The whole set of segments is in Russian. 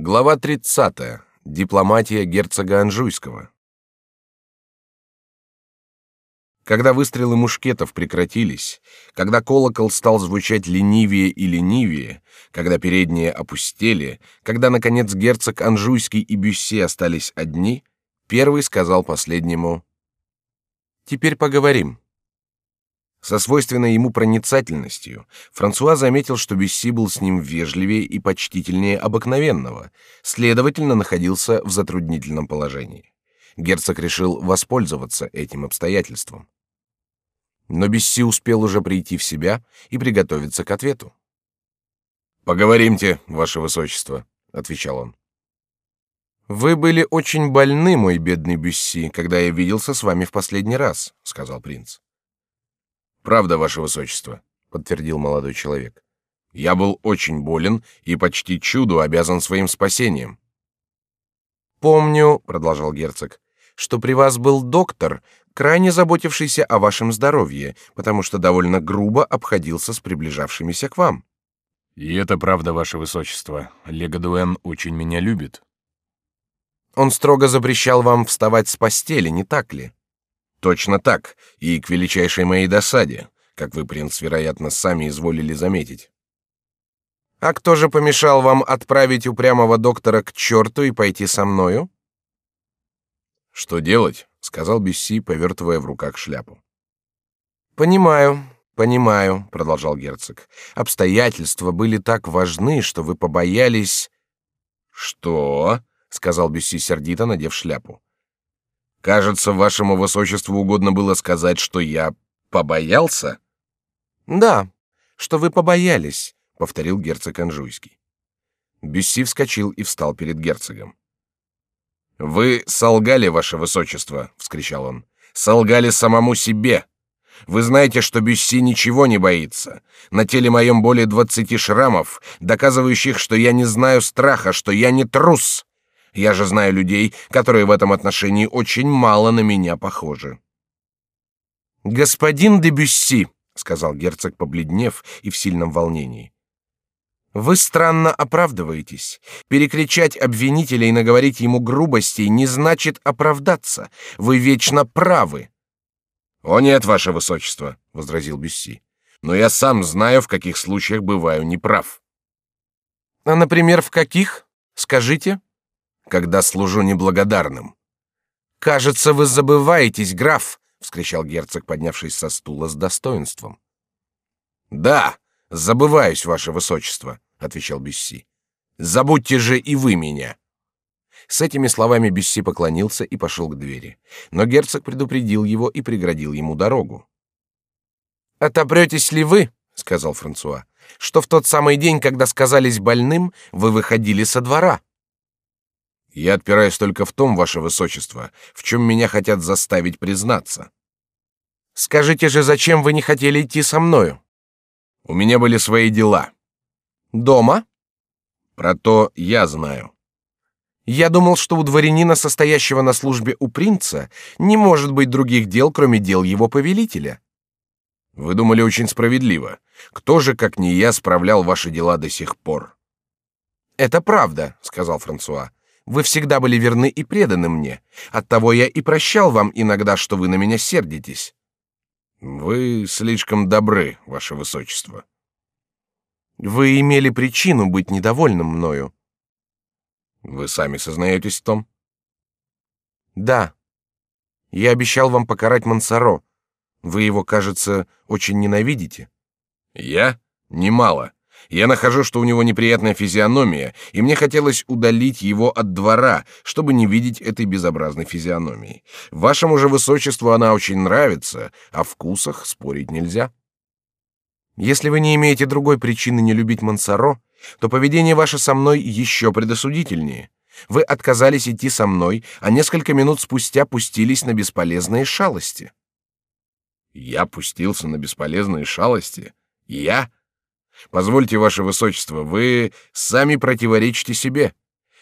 Глава 30. Дипломатия герцога Анжуйского. Когда выстрелы мушкетов прекратились, когда колокол стал звучать ленивее и ленивее, когда передние опустели, когда наконец герцог Анжуйский и Бюсси остались одни, первый сказал последнему: "Теперь поговорим". Со свойственной ему проницательностью Франсуа заметил, что Бюсси был с ним вежливее и почтительнее обыкновенного, следовательно, находился в затруднительном положении. Герцог решил воспользоваться этим обстоятельством. Но Бюсси успел уже прийти в себя и приготовиться к ответу. «Поговоримте, ваше высочество», — отвечал он. «Вы были очень больны, мой бедный Бюсси, когда я виделся с вами в последний раз», — сказал принц. Правда, ваше высочество, подтвердил молодой человек. Я был очень болен и почти чуду обязан своим спасением. Помню, продолжал герцог, что при вас был доктор, крайне заботившийся о вашем здоровье, потому что довольно грубо обходился с приближавшимися к вам. И это правда, ваше высочество. Легадуэн очень меня любит. Он строго запрещал вам вставать с постели, не так ли? Точно так, и к величайшей моей досаде, как вы, принц, вероятно, сами изволили заметить. А кто же помешал вам отправить упрямого доктора к черту и пойти со мною? Что делать? сказал Бюсси, повертывая в руках шляпу. Понимаю, понимаю, продолжал герцог. Обстоятельства были так важны, что вы побоялись. Что? сказал Бюсси сердито, надев шляпу. Кажется, вашему высочеству угодно было сказать, что я побоялся. Да, что вы побоялись, повторил герцог Анжуйский. Бюсси вскочил и встал перед герцогом. Вы солгали, ваше высочество, вскричал он. Солгали самому себе. Вы знаете, что Бюсси ничего не боится. На теле моем более двадцати шрамов, доказывающих, что я не знаю страха, что я не трус. Я же знаю людей, которые в этом отношении очень мало на меня похожи. Господин де Бюсси, сказал герцог, побледнев и в сильном волнении. Вы странно оправдываетесь. Перекричать обвинителя и наговорить ему грубостей не значит оправдаться. Вы вечно правы. О нет, ваше высочество, возразил Бюсси. Но я сам знаю, в каких случаях бываю неправ. А, например, в каких? Скажите когда служу неблагодарным. Кажется, вы забываетесь, граф, вскричал герцог, поднявшись со стула с достоинством. Да, забываюсь, ваше высочество, отвечал Бюсси. Забудьте же и вы меня. С этими словами Бюсси поклонился и пошел к двери, но герцог предупредил его и преградил ему дорогу. Отобретесь ли вы, сказал Франсуа, что в тот самый день, когда сказались больным, вы выходили со двора? Я отпираюсь только в том, ваше высочество, в чем меня хотят заставить признаться. Скажите же, зачем вы не хотели идти со мною? У меня были свои дела. Дома? Про то я знаю. Я думал, что у дворянина, состоящего на службе у принца, не может быть других дел, кроме дел его повелителя. Вы думали очень справедливо. Кто же, как не я, справлял ваши дела до сих пор? Это правда, сказал Франсуа. Вы всегда были верны и преданы мне. Оттого я и прощал вам иногда, что вы на меня сердитесь. Вы слишком добры, ваше высочество. Вы имели причину быть недовольным мною. Вы сами сознаетесь в том? Да. Я обещал вам покарать Мансаро. Вы его, кажется, очень ненавидите. Я? Немало. Я нахожу, что у него неприятная физиономия, и мне хотелось удалить его от двора, чтобы не видеть этой безобразной физиономии. Вашему же высочеству она очень нравится, о вкусах спорить нельзя. Если вы не имеете другой причины не любить Мансаро, то поведение ваше со мной еще предосудительнее. Вы отказались идти со мной, а несколько минут спустя пустились на бесполезные шалости. Я пустился на бесполезные шалости? Я? Позвольте, ваше высочество, вы сами противоречите себе.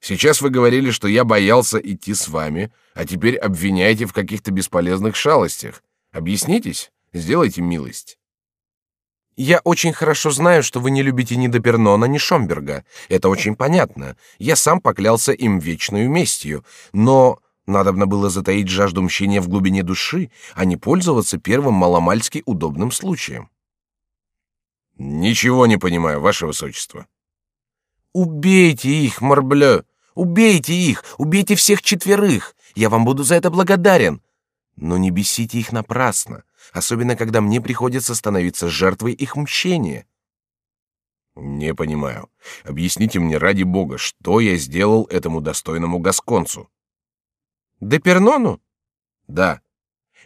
Сейчас вы говорили, что я боялся идти с вами, а теперь обвиняете в каких-то бесполезных шалостях. Объяснитесь, сделайте милость. Я очень хорошо знаю, что вы не любите ни Депернона, ни Шомберга. Это очень понятно. Я сам поклялся им вечную местью. Но надобно было затаить жажду мщения в глубине души, а не пользоваться первым маломальски удобным случаем. Ничего не понимаю, ваше высочество. Убейте их, Марблё! Убейте их! Убейте всех четверых! Я вам буду за это благодарен. Но не бесите их напрасно особенно когда мне приходится становиться жертвой их мщения. Не понимаю. Объясните мне ради бога, что я сделал этому достойному гасконцу? Депернону? Да.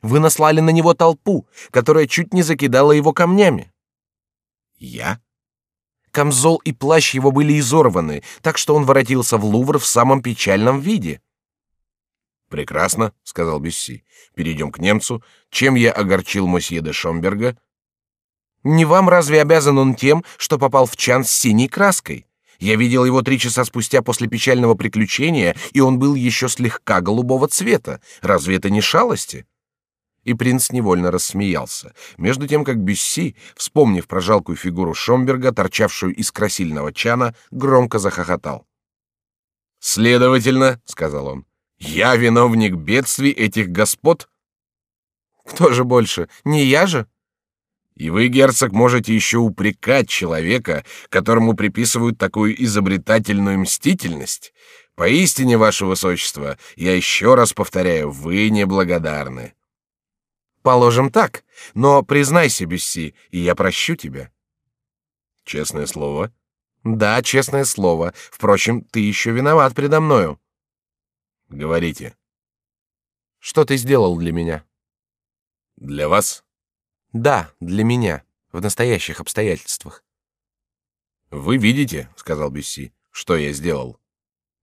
Вы наслали на него толпу, которая чуть не закидала его камнями. Я? Камзол и плащ его были изорваны, так что он воротился в Лувр в самом печальном виде. Прекрасно, сказал Бюсси. Перейдем к немцу. Чем я огорчил мосье де Шомберга? Не вам разве обязан он тем, что попал в чан с синей краской? Я видел его три часа спустя после печального приключения, и он был еще слегка голубого цвета. Разве это не шалости? И принц невольно рассмеялся, между тем как Бюсси, вспомнив про жалкую фигуру Шомберга, торчавшую из красильного чана, громко захохотал. Следовательно, сказал он, я виновник бедствий этих господ? Кто же больше? Не я же? И вы, герцог, можете еще упрекать человека, которому приписывают такую изобретательную мстительность. Поистине, ваше высочество, я еще раз повторяю, вы неблагодарны. Положим так, но признайся, Бюсси, и я прощу тебя. Честное слово. Да, честное слово. Впрочем, ты еще виноват предо мною. Говорите. Что ты сделал для меня? Для вас? Да, для меня, в настоящих обстоятельствах. Вы видите, сказал Бюсси, что я сделал?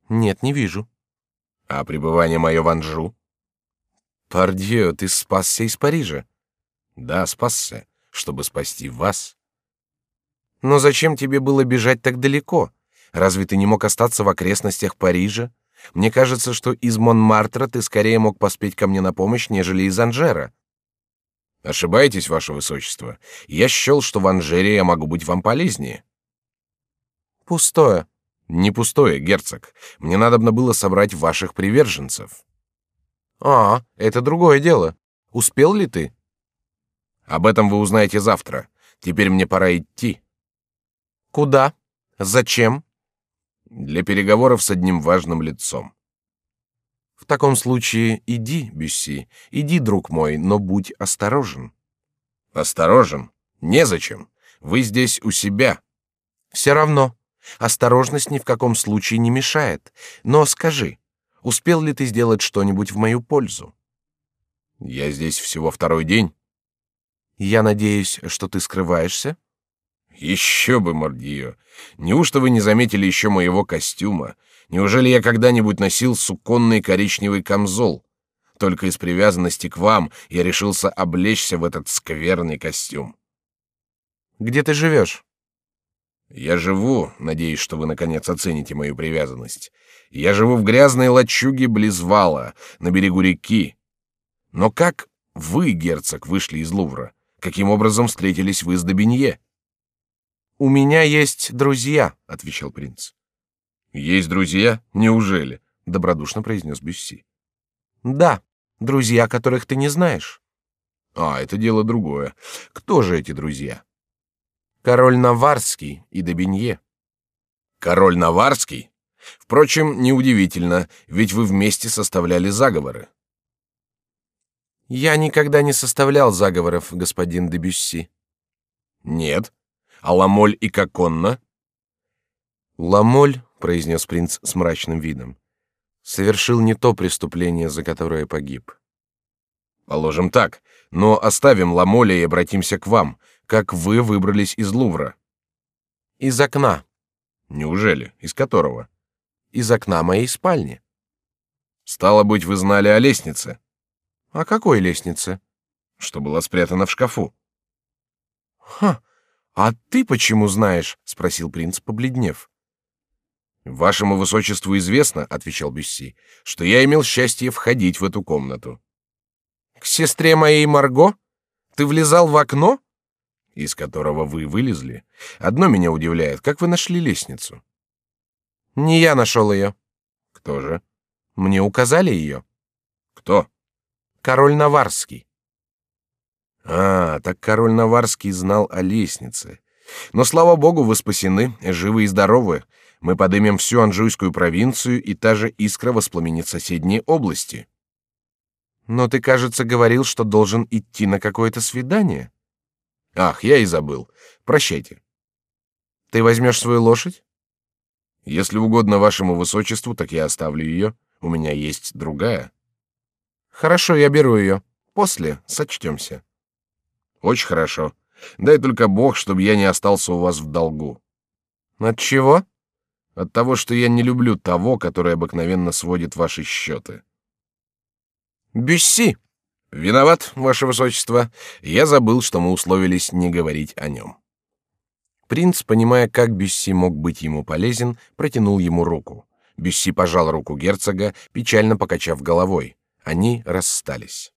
Нет, не вижу. А пребывание мое в Анжу? Пардио, ты спасся из Парижа? Да, спасся, чтобы спасти вас. Но зачем тебе было бежать так далеко? Разве ты не мог остаться в окрестностях Парижа? Мне кажется, что из Монмартра ты скорее мог поспеть ко мне на помощь, нежели из Анжера. Ошибаетесь, ваше высочество. Я счел, что в Анжере я могу быть вам полезнее. Пустое. Не пустое, герцог. Мне надобно было собрать ваших приверженцев. А, это другое дело. Успел ли ты? Об этом вы узнаете завтра. Теперь мне пора идти. Куда? Зачем? для переговоров с одним важным лицом. В таком случае иди, Бюсси, иди, друг мой, но будь осторожен. Осторожен? Незачем. Вы здесь у себя. Все равно. Осторожность ни в каком случае не мешает. Но скажи, успел ли ты сделать что-нибудь в мою пользу? Я здесь всего второй день. Я надеюсь, что ты скрываешься? Еще бы, Мордио. Неужто вы не заметили еще моего костюма? Неужели я когда-нибудь носил суконный коричневый камзол? Только из привязанности к вам я решился облечься в этот скверный костюм. Где ты живешь? Я живу, надеюсь, что вы наконец оцените мою привязанность. Я живу в грязной лачуге близ вала, на берегу реки. Но как вы, герцог, вышли из Лувра? Каким образом встретились вы с Добинье? У меня есть друзья, отвечал принц. Есть друзья? Неужели? добродушно произнес Бюсси. Да, друзья, которых ты не знаешь. А, это дело другое. Кто же эти друзья? Король Наварский и Добинье. Король Наварский? Впрочем, неудивительно, ведь вы вместе составляли заговоры. Я никогда не составлял заговоров, господин де Бюсси. Нет, а Ламоль и Коконна? Ламоль, произнес принц с мрачным видом, совершил не то преступление, за которое погиб. Положим так, но оставим Ламоля и обратимся к вам. Как вы выбрались из Лувра? Из окна. Неужели? Из которого? Из окна моей спальни. Стало быть, вы знали о лестнице? О какой лестнице? Что была спрятана в шкафу. Ха, а ты почему знаешь? – спросил принц, побледнев. Вашему высочеству известно, отвечал Бюсси, что я имел счастье входить в эту комнату. К сестре моей Марго? Ты влезал в окно? Из которого вы вылезли. Одно меня удивляет, как вы нашли лестницу? Не я нашел ее. Кто же? Мне указали ее. Кто? Король Наварский. А, так король Наварский знал о лестнице. Но слава богу, вы спасены, живы и здоровы. Мы подымем всю Анжуйскую провинцию, и та же искра воспламенит соседние области. Но ты, кажется, говорил, что должен идти на какое-то свидание. Ах, я и забыл. Прощайте. Ты возьмешь свою лошадь? Если угодно вашему высочеству, так я оставлю ее. У меня есть другая. Хорошо, я беру ее. После сочтемся. Очень хорошо. Дай только Бог, чтобы я не остался у вас в долгу. От чего? От того, что я не люблю того, который обыкновенно сводит ваши счеты. Бюсси. Виноват, ваше высочество. Я забыл, что мы условились не говорить о нем. Принц, понимая, как Бюсси мог быть ему полезен, протянул ему руку. Бюсси пожал руку герцога, печально покачав головой. Они расстались.